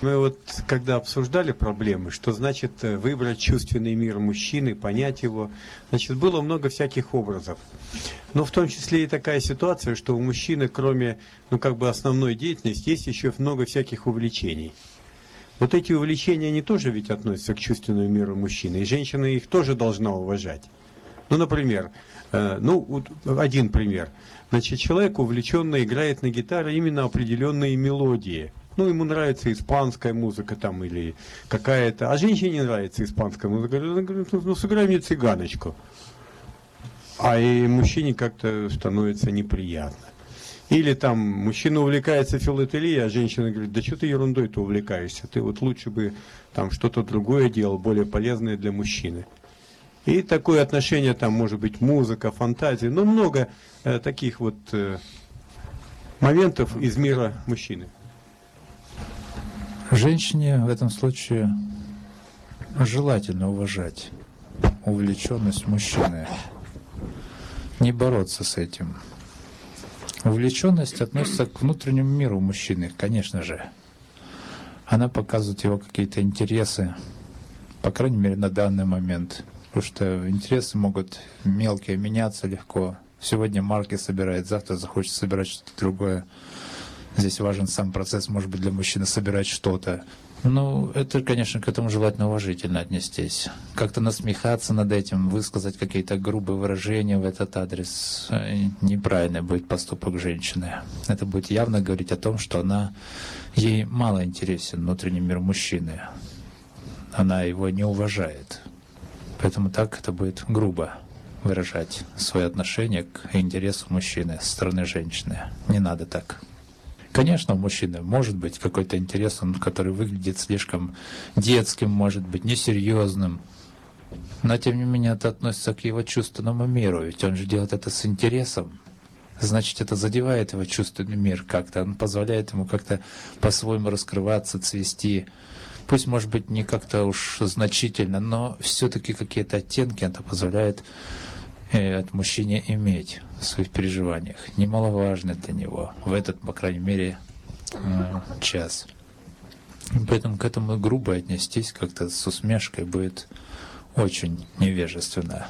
Мы вот, когда обсуждали проблемы, что значит э, выбрать чувственный мир мужчины, понять его, значит, было много всяких образов. Но в том числе и такая ситуация, что у мужчины, кроме, ну, как бы основной деятельности, есть еще много всяких увлечений. Вот эти увлечения, они тоже ведь относятся к чувственному миру мужчины, и женщина их тоже должна уважать. Ну, например, э, ну, один пример. Значит, человек увлеченно играет на гитаре именно определенные мелодии. Ну, ему нравится испанская музыка там или какая-то. А женщине не нравится испанская музыка. Она говорит, ну, сыграй мне цыганочку. А и мужчине как-то становится неприятно. Или там мужчина увлекается филателией, а женщина говорит, да что ты ерундой-то увлекаешься, ты вот лучше бы там что-то другое делал, более полезное для мужчины. И такое отношение там может быть музыка, фантазия, но много э, таких вот э, моментов из мира мужчины. Женщине в этом случае желательно уважать увлеченность мужчины, не бороться с этим. Увлеченность относится к внутреннему миру мужчины, конечно же. Она показывает его какие-то интересы, по крайней мере, на данный момент. Потому что интересы могут мелкие меняться легко. Сегодня марки собирает, завтра захочет собирать что-то другое. Здесь важен сам процесс, может быть, для мужчины собирать что-то. Ну, это, конечно, к этому желательно уважительно отнестись. Как-то насмехаться над этим, высказать какие-то грубые выражения в этот адрес. Э, неправильный будет поступок женщины. Это будет явно говорить о том, что она ей мало интересен внутренний мир мужчины. Она его не уважает. Поэтому так это будет грубо выражать свое отношение к интересу мужчины со стороны женщины. Не надо так. Конечно, у мужчины может быть какой-то интерес, он, который выглядит слишком детским, может быть, несерьезным. Но, тем не менее, это относится к его чувственному миру, ведь он же делает это с интересом. Значит, это задевает его чувственный мир как-то, он позволяет ему как-то по-своему раскрываться, цвести. Пусть, может быть, не как-то уж значительно, но все-таки какие-то оттенки это позволяет от мужчине иметь в своих переживаниях, немаловажно для него в этот, по крайней мере, э, час. Поэтому к этому грубо отнестись как-то с усмешкой будет очень невежественно.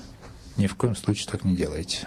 Ни в коем случае так не делайте.